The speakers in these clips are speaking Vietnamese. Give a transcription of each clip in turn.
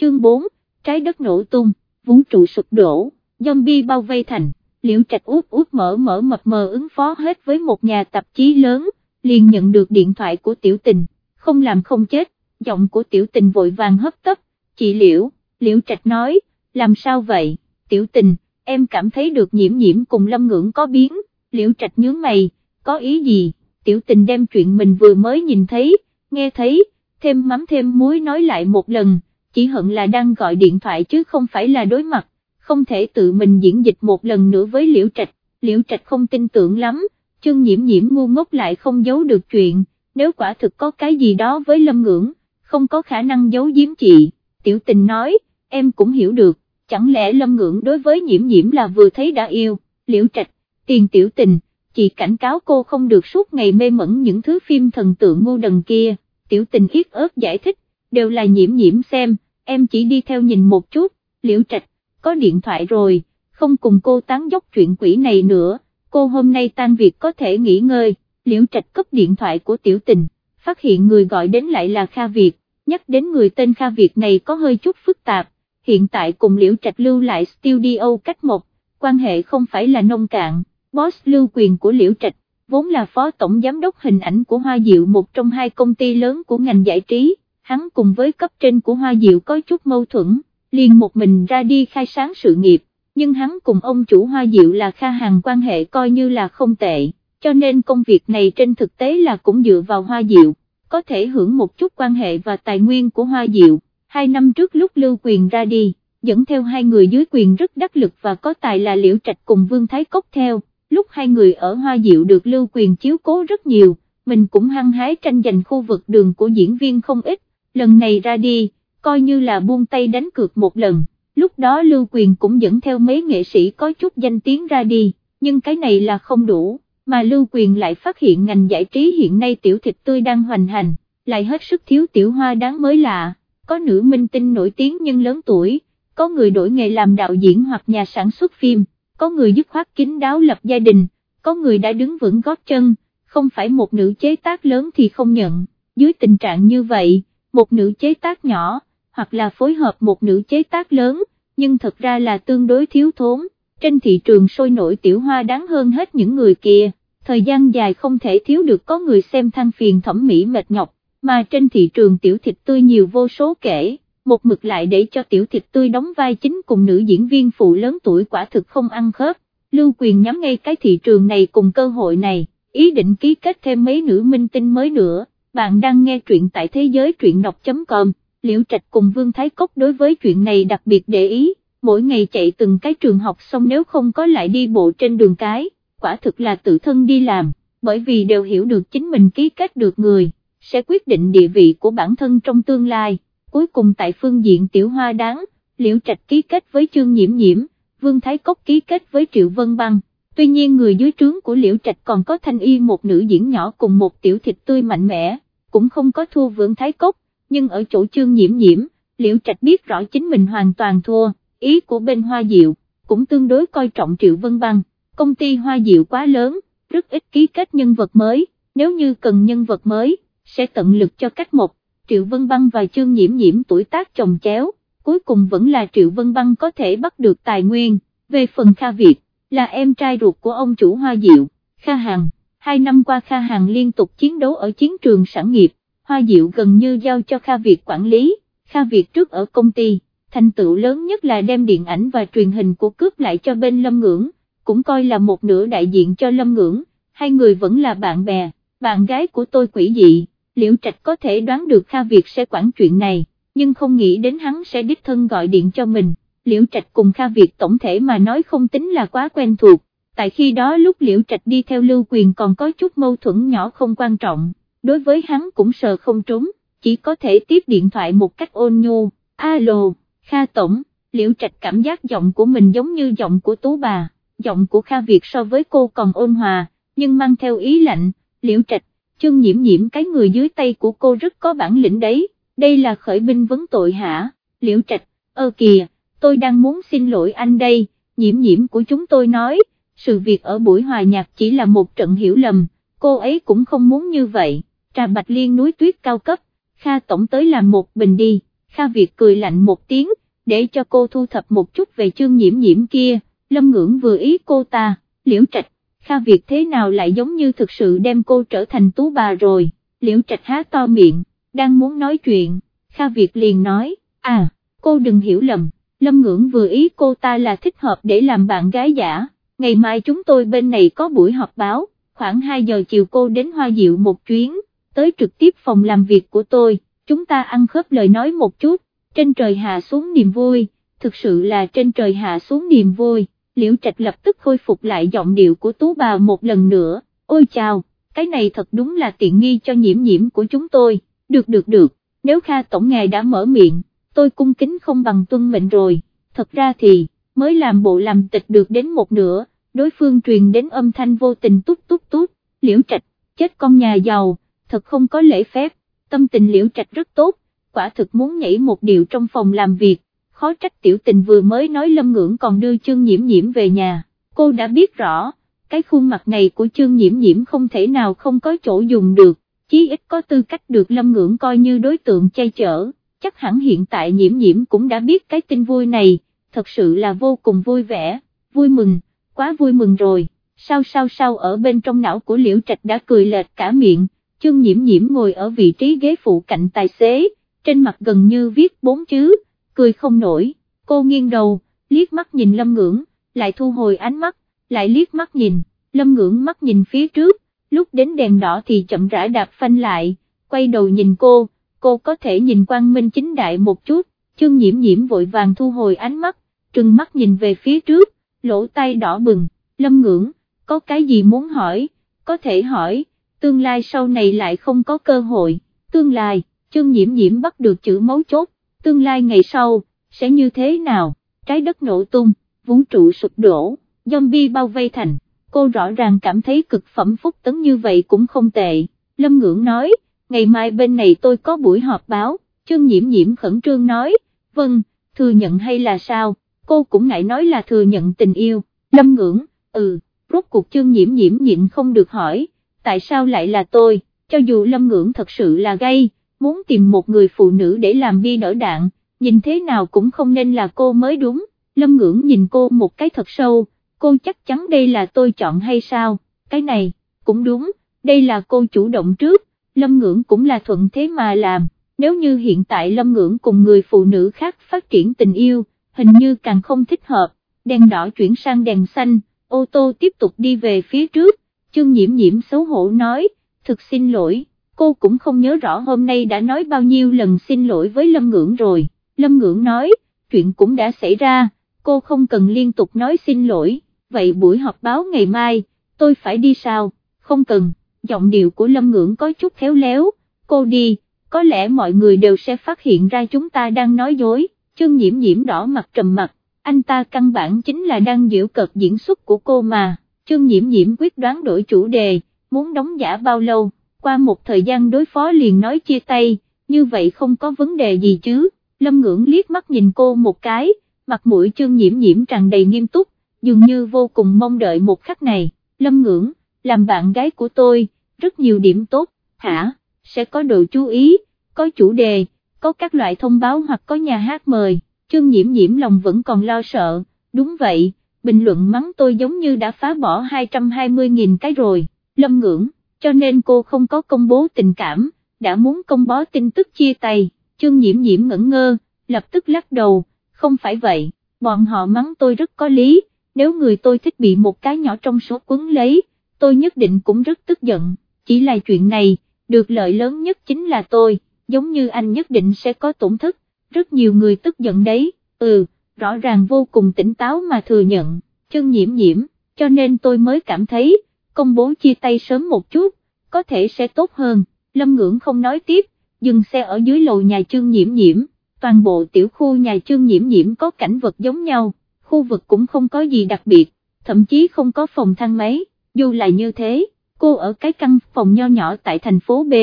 chương 4, trái đất nổ tung, vũ trụ sụp đổ, zombie bao vây thành, liễu trạch út út mở mở mập mờ ứng phó hết với một nhà tạp chí lớn, liền nhận được điện thoại của tiểu tình, không làm không chết, giọng của tiểu tình vội vàng hấp tấp, chị liễu, liễu trạch nói, làm sao vậy, tiểu tình, em cảm thấy được nhiễm nhiễm cùng lâm ngưỡng có biến, liễu trạch nhướng mày, có ý gì, tiểu tình đem chuyện mình vừa mới nhìn thấy, nghe thấy, thêm mắm thêm muối nói lại một lần, chỉ hận là đang gọi điện thoại chứ không phải là đối mặt, không thể tự mình diễn dịch một lần nữa với liễu trạch, liễu trạch không tin tưởng lắm, chân nhiễm nhiễm ngu ngốc lại không giấu được chuyện, nếu quả thực có cái gì đó với lâm ngưỡng, không có khả năng giấu giếm chị, tiểu tình nói, em cũng hiểu được, chẳng lẽ lâm ngưỡng đối với nhiễm nhiễm là vừa thấy đã yêu, liễu trạch, tiền tiểu tình, chị cảnh cáo cô không được suốt ngày mê mẩn những thứ phim thần tượng ngu đần kia, tiểu tình yết ớt giải thích, đều là nhiễm nhiễm xem, em chỉ đi theo nhìn một chút, liễu trạch, có điện thoại rồi, không cùng cô tán dốc chuyện quỷ này nữa, cô hôm nay tan việc có thể nghỉ ngơi, liễu trạch cấp điện thoại của tiểu tình, phát hiện người gọi đến lại là Kha Việt, nhắc đến người tên Kha Việt này có hơi chút phức tạp, hiện tại cùng liễu trạch lưu lại studio cách một, quan hệ không phải là nông cạn, boss lưu quyền của liễu trạch, vốn là phó tổng giám đốc hình ảnh của Hoa Diệu một trong hai công ty lớn của ngành giải trí, hắn cùng với cấp trên của Hoa Diệu có chút mâu thuẫn, liền một mình ra đi khai sáng sự nghiệp, nhưng hắn cùng ông chủ Hoa Diệu là Kha Hàng quan hệ coi như là không tệ, cho nên công việc này trên thực tế là cũng dựa vào Hoa Diệu, có thể hưởng một chút quan hệ và tài nguyên của Hoa Diệu, hai năm trước lúc Lưu Quyền ra đi, dẫn theo hai người dưới quyền rất đắc lực và có tài là Liễu Trạch cùng Vương Thái Cốc theo, lúc hai người ở Hoa Diệu được Lưu Quyền chiếu cố rất nhiều, mình cũng hăng hái tranh giành khu vực đường của diễn viên không ít, lần này ra đi, coi như là buông tay đánh cược một lần, lúc đó Lưu Quyền cũng dẫn theo mấy nghệ sĩ có chút danh tiếng ra đi, nhưng cái này là không đủ, mà Lưu Quyền lại phát hiện ngành giải trí hiện nay tiểu thịt tươi đang hoành hành, lại hết sức thiếu tiểu hoa đáng mới lạ, có nữ minh tinh nổi tiếng nhưng lớn tuổi, có người đổi nghề làm đạo diễn hoặc nhà sản xuất phim, có người dứt khoát kín đáo lập gia đình, có người đã đứng vững gót chân, không phải một nữ chế tác lớn thì không nhận, dưới tình trạng như vậy, một nữ chế tác nhỏ, hoặc là phối hợp một nữ chế tác lớn, nhưng thật ra là tương đối thiếu thốn, trên thị trường sôi nổi tiểu hoa đáng hơn hết những người kia, thời gian dài không thể thiếu được có người xem than phiền thẩm mỹ mệt nhọc, mà trên thị trường tiểu thịt tươi nhiều vô số kể, một mực lại để cho tiểu thịt tươi đóng vai chính cùng nữ diễn viên phụ lớn tuổi quả thực không ăn khớp, lưu quyền nhắm ngay cái thị trường này cùng cơ hội này, ý định ký kết thêm mấy nữ minh tinh mới nữa, bạn đang nghe truyện tại thế giới truyện đọc.com. Liễu Trạch cùng Vương Thái Cốc đối với chuyện này đặc biệt để ý, mỗi ngày chạy từng cái trường học xong nếu không có lại đi bộ trên đường cái, quả thực là tự thân đi làm, bởi vì đều hiểu được chính mình ký kết được người, sẽ quyết định địa vị của bản thân trong tương lai. Cuối cùng tại phương diện tiểu hoa đáng, Liễu Trạch ký kết với Trương Nhiễm Nhiễm, Vương Thái Cốc ký kết với Triệu Vân Băng. Tuy nhiên người dưới trướng của Liễu Trạch còn có Thanh Y một nữ diễn nhỏ cùng một tiểu thịt tươi mạnh mẽ, cũng không có thua Vương Thái Cốc nhưng ở chỗ chương nhiễm nhiễm, liễu trạch biết rõ chính mình hoàn toàn thua, ý của bên Hoa Diệu, cũng tương đối coi trọng Triệu Vân Băng, công ty Hoa Diệu quá lớn, rất ít ký kết nhân vật mới, nếu như cần nhân vật mới, sẽ tận lực cho cách một, Triệu Vân Băng và chương nhiễm nhiễm tuổi tác chồng chéo, cuối cùng vẫn là Triệu Vân Băng có thể bắt được tài nguyên, về phần Kha Việt, là em trai ruột của ông chủ Hoa Diệu, Kha Hằng, hai năm qua Kha Hằng liên tục chiến đấu ở chiến trường sản nghiệp, Hoa Diệu gần như giao cho Kha Việt quản lý, Kha Việt trước ở công ty, thành tựu lớn nhất là đem điện ảnh và truyền hình của cướp lại cho bên Lâm Ngưỡng, cũng coi là một nửa đại diện cho Lâm Ngưỡng, hai người vẫn là bạn bè, bạn gái của tôi quỷ dị, Liễu Trạch có thể đoán được Kha Việt sẽ quản chuyện này, nhưng không nghĩ đến hắn sẽ đích thân gọi điện cho mình, Liễu Trạch cùng Kha Việt tổng thể mà nói không tính là quá quen thuộc, tại khi đó lúc Liễu Trạch đi theo Lưu Quyền còn có chút mâu thuẫn nhỏ không quan trọng đối với hắn cũng sợ không trúng, chỉ có thể tiếp điện thoại một cách ôn nhu, alo, Kha Tổng, liễu trạch cảm giác giọng của mình giống như giọng của tú bà, giọng của Kha Việt so với cô còn ôn hòa, nhưng mang theo ý lạnh, liễu trạch, chương nhiễm nhiễm cái người dưới tay của cô rất có bản lĩnh đấy, đây là khởi binh vấn tội hả, liễu trạch, ơ kìa, tôi đang muốn xin lỗi anh đây, nhiễm nhiễm của chúng tôi nói, sự việc ở buổi hòa nhạc chỉ là một trận hiểu lầm, cô ấy cũng không muốn như vậy trà bạch liên núi tuyết cao cấp, Kha Tổng tới làm một bình đi, Kha Việt cười lạnh một tiếng, để cho cô thu thập một chút về chương nhiễm nhiễm kia, lâm ngưỡng vừa ý cô ta, liễu trạch, Kha Việt thế nào lại giống như thực sự đem cô trở thành tú bà rồi, liễu trạch há to miệng, đang muốn nói chuyện, Kha Việt liền nói, à, cô đừng hiểu lầm, lâm ngưỡng vừa ý cô ta là thích hợp để làm bạn gái giả, ngày mai chúng tôi bên này có buổi họp báo, khoảng 2 giờ chiều cô đến Hoa Diệu một chuyến, tới trực tiếp phòng làm việc của tôi, chúng ta ăn khớp lời nói một chút, trên trời hạ xuống niềm vui, thực sự là trên trời hạ xuống niềm vui, liễu trạch lập tức khôi phục lại giọng điệu của tú bà một lần nữa, ôi chào, cái này thật đúng là tiện nghi cho nhiễm nhiễm của chúng tôi, được được được, nếu Kha Tổng Ngài đã mở miệng, tôi cung kính không bằng tuân mệnh rồi, thật ra thì, mới làm bộ làm tịch được đến một nửa, đối phương truyền đến âm thanh vô tình tút tút tút, liễu trạch, chết con nhà giàu, thật không có lễ phép, tâm tình liễu trạch rất tốt, quả thực muốn nhảy một điệu trong phòng làm việc, khó trách tiểu tình vừa mới nói lâm ngưỡng còn đưa chương nhiễm nhiễm về nhà, cô đã biết rõ, cái khuôn mặt này của chương nhiễm nhiễm không thể nào không có chỗ dùng được, chí ít có tư cách được lâm ngưỡng coi như đối tượng chay chở, chắc hẳn hiện tại nhiễm nhiễm cũng đã biết cái tin vui này, thật sự là vô cùng vui vẻ, vui mừng, quá vui mừng rồi, sao sao sao ở bên trong não của liễu trạch đã cười lệch cả miệng, chương nhiễm nhiễm ngồi ở vị trí ghế phụ cạnh tài xế, trên mặt gần như viết bốn chữ, cười không nổi, cô nghiêng đầu, liếc mắt nhìn lâm ngưỡng, lại thu hồi ánh mắt, lại liếc mắt nhìn, lâm ngưỡng mắt nhìn phía trước, lúc đến đèn đỏ thì chậm rãi đạp phanh lại, quay đầu nhìn cô, cô có thể nhìn quang minh chính đại một chút, chương nhiễm nhiễm vội vàng thu hồi ánh mắt, trừng mắt nhìn về phía trước, lỗ tay đỏ bừng, lâm ngưỡng, có cái gì muốn hỏi, có thể hỏi, tương lai sau này lại không có cơ hội, tương lai, chương nhiễm nhiễm bắt được chữ mấu chốt, tương lai ngày sau, sẽ như thế nào, trái đất nổ tung, vũ trụ sụp đổ, zombie bao vây thành, cô rõ ràng cảm thấy cực phẩm phúc tấn như vậy cũng không tệ, lâm ngưỡng nói, ngày mai bên này tôi có buổi họp báo, chương nhiễm nhiễm khẩn trương nói, vâng, thừa nhận hay là sao, cô cũng ngại nói là thừa nhận tình yêu, lâm ngưỡng, ừ, rốt cuộc chương nhiễm nhiễm nhịn không được hỏi, tại sao lại là tôi, cho dù lâm ngưỡng thật sự là gay, muốn tìm một người phụ nữ để làm bi nở đạn, nhìn thế nào cũng không nên là cô mới đúng, lâm ngưỡng nhìn cô một cái thật sâu, cô chắc chắn đây là tôi chọn hay sao, cái này, cũng đúng, đây là cô chủ động trước, lâm ngưỡng cũng là thuận thế mà làm, nếu như hiện tại lâm ngưỡng cùng người phụ nữ khác phát triển tình yêu, hình như càng không thích hợp, đèn đỏ chuyển sang đèn xanh, ô tô tiếp tục đi về phía trước, chương nhiễm nhiễm xấu hổ nói, thực xin lỗi, cô cũng không nhớ rõ hôm nay đã nói bao nhiêu lần xin lỗi với Lâm Ngưỡng rồi, Lâm Ngưỡng nói, chuyện cũng đã xảy ra, cô không cần liên tục nói xin lỗi, vậy buổi họp báo ngày mai, tôi phải đi sao, không cần, giọng điệu của Lâm Ngưỡng có chút khéo léo, cô đi, có lẽ mọi người đều sẽ phát hiện ra chúng ta đang nói dối, chương nhiễm nhiễm đỏ mặt trầm mặt, anh ta căn bản chính là đang giễu cợt diễn xuất của cô mà, chương nhiễm nhiễm quyết đoán đổi chủ đề, muốn đóng giả bao lâu, qua một thời gian đối phó liền nói chia tay, như vậy không có vấn đề gì chứ, lâm ngưỡng liếc mắt nhìn cô một cái, mặt mũi chương nhiễm nhiễm tràn đầy nghiêm túc, dường như vô cùng mong đợi một khắc này, lâm ngưỡng, làm bạn gái của tôi, rất nhiều điểm tốt, hả, sẽ có độ chú ý, có chủ đề, có các loại thông báo hoặc có nhà hát mời, chương nhiễm nhiễm lòng vẫn còn lo sợ, đúng vậy, bình luận mắng tôi giống như đã phá bỏ 220.000 cái rồi, lâm ngưỡng, cho nên cô không có công bố tình cảm, đã muốn công bố tin tức chia tay, chương nhiễm nhiễm ngẩn ngơ, lập tức lắc đầu, không phải vậy, bọn họ mắng tôi rất có lý, nếu người tôi thích bị một cái nhỏ trong số quấn lấy, tôi nhất định cũng rất tức giận, chỉ là chuyện này, được lợi lớn nhất chính là tôi, giống như anh nhất định sẽ có tổn thất, rất nhiều người tức giận đấy, ừ, rõ ràng vô cùng tỉnh táo mà thừa nhận, chân nhiễm nhiễm, cho nên tôi mới cảm thấy, công bố chia tay sớm một chút, có thể sẽ tốt hơn, Lâm Ngưỡng không nói tiếp, dừng xe ở dưới lầu nhà chương nhiễm nhiễm, toàn bộ tiểu khu nhà chương nhiễm nhiễm có cảnh vật giống nhau, khu vực cũng không có gì đặc biệt, thậm chí không có phòng thang máy, dù là như thế, cô ở cái căn phòng nho nhỏ tại thành phố B,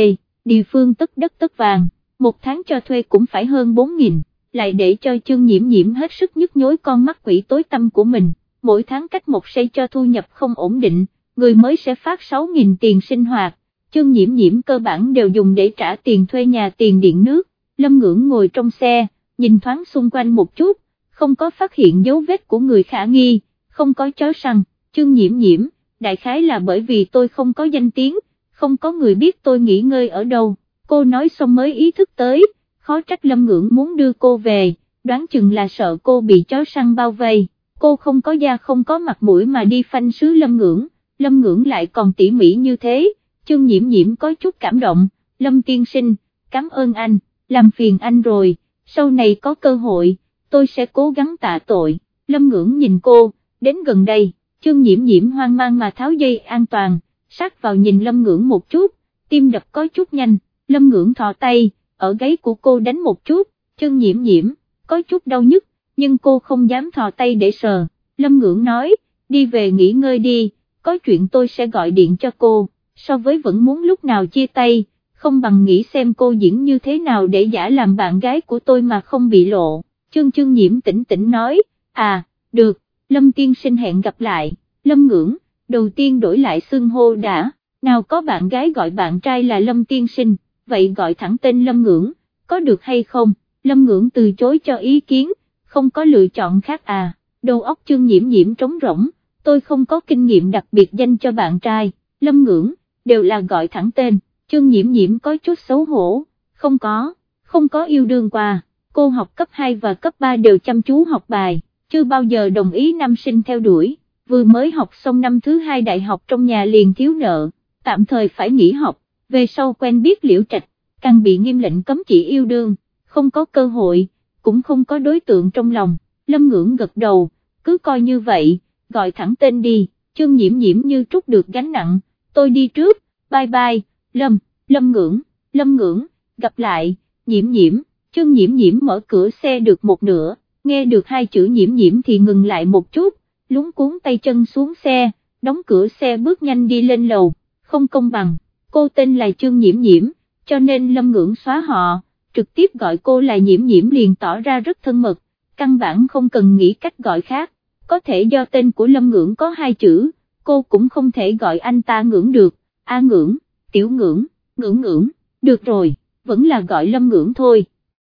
địa phương tất đất tất vàng, một tháng cho thuê cũng phải hơn 4.000, lại để cho chương nhiễm nhiễm hết sức nhức nhối con mắt quỷ tối tâm của mình, mỗi tháng cách một xây cho thu nhập không ổn định, người mới sẽ phát 6.000 tiền sinh hoạt, chương nhiễm nhiễm cơ bản đều dùng để trả tiền thuê nhà tiền điện nước, Lâm Ngưỡng ngồi trong xe, nhìn thoáng xung quanh một chút, không có phát hiện dấu vết của người khả nghi, không có chó săn, chương nhiễm nhiễm, đại khái là bởi vì tôi không có danh tiếng, không có người biết tôi nghỉ ngơi ở đâu, cô nói xong mới ý thức tới, khó trách Lâm Ngưỡng muốn đưa cô về, đoán chừng là sợ cô bị chó săn bao vây, cô không có da không có mặt mũi mà đi phanh sứ Lâm Ngưỡng, Lâm Ngưỡng lại còn tỉ mỉ như thế, chương nhiễm nhiễm có chút cảm động, Lâm tiên sinh, cảm ơn anh, làm phiền anh rồi, sau này có cơ hội, tôi sẽ cố gắng tạ tội, Lâm Ngưỡng nhìn cô, đến gần đây, chương nhiễm nhiễm hoang mang mà tháo dây an toàn, sát vào nhìn Lâm Ngưỡng một chút, tim đập có chút nhanh, Lâm Ngưỡng thò tay, ở gáy của cô đánh một chút, chương nhiễm nhiễm, có chút đau nhức, nhưng cô không dám thò tay để sờ, Lâm Ngưỡng nói, đi về nghỉ ngơi đi, có chuyện tôi sẽ gọi điện cho cô, so với vẫn muốn lúc nào chia tay, không bằng nghĩ xem cô diễn như thế nào để giả làm bạn gái của tôi mà không bị lộ, chương chương nhiễm tỉnh tỉnh nói, à, được, Lâm Tiên sinh hẹn gặp lại, Lâm Ngưỡng, đầu tiên đổi lại xưng hô đã, nào có bạn gái gọi bạn trai là Lâm Tiên sinh, vậy gọi thẳng tên Lâm Ngưỡng, có được hay không, Lâm Ngưỡng từ chối cho ý kiến, không có lựa chọn khác à, đầu óc chương nhiễm nhiễm trống rỗng, tôi không có kinh nghiệm đặc biệt danh cho bạn trai, Lâm Ngưỡng, đều là gọi thẳng tên, chương nhiễm nhiễm có chút xấu hổ, không có, không có yêu đương qua, cô học cấp 2 và cấp 3 đều chăm chú học bài, chưa bao giờ đồng ý nam sinh theo đuổi, vừa mới học xong năm thứ hai đại học trong nhà liền thiếu nợ, tạm thời phải nghỉ học, về sau quen biết liễu trạch, càng bị nghiêm lệnh cấm chỉ yêu đương, không có cơ hội, cũng không có đối tượng trong lòng, lâm ngưỡng gật đầu, cứ coi như vậy, gọi thẳng tên đi, chương nhiễm nhiễm như trút được gánh nặng, tôi đi trước, bye bye, lâm, lâm ngưỡng, lâm ngưỡng, gặp lại, nhiễm nhiễm, chương nhiễm nhiễm mở cửa xe được một nửa, nghe được hai chữ nhiễm nhiễm thì ngừng lại một chút, lúng cuốn tay chân xuống xe, đóng cửa xe bước nhanh đi lên lầu, không công bằng, cô tên là trương nhiễm nhiễm, cho nên lâm ngưỡng xóa họ, trực tiếp gọi cô là nhiễm nhiễm liền tỏ ra rất thân mật, căn bản không cần nghĩ cách gọi khác, có thể do tên của lâm ngưỡng có hai chữ, cô cũng không thể gọi anh ta ngưỡng được, a ngưỡng, tiểu ngưỡng, ngưỡng ngưỡng, được rồi, vẫn là gọi lâm ngưỡng thôi.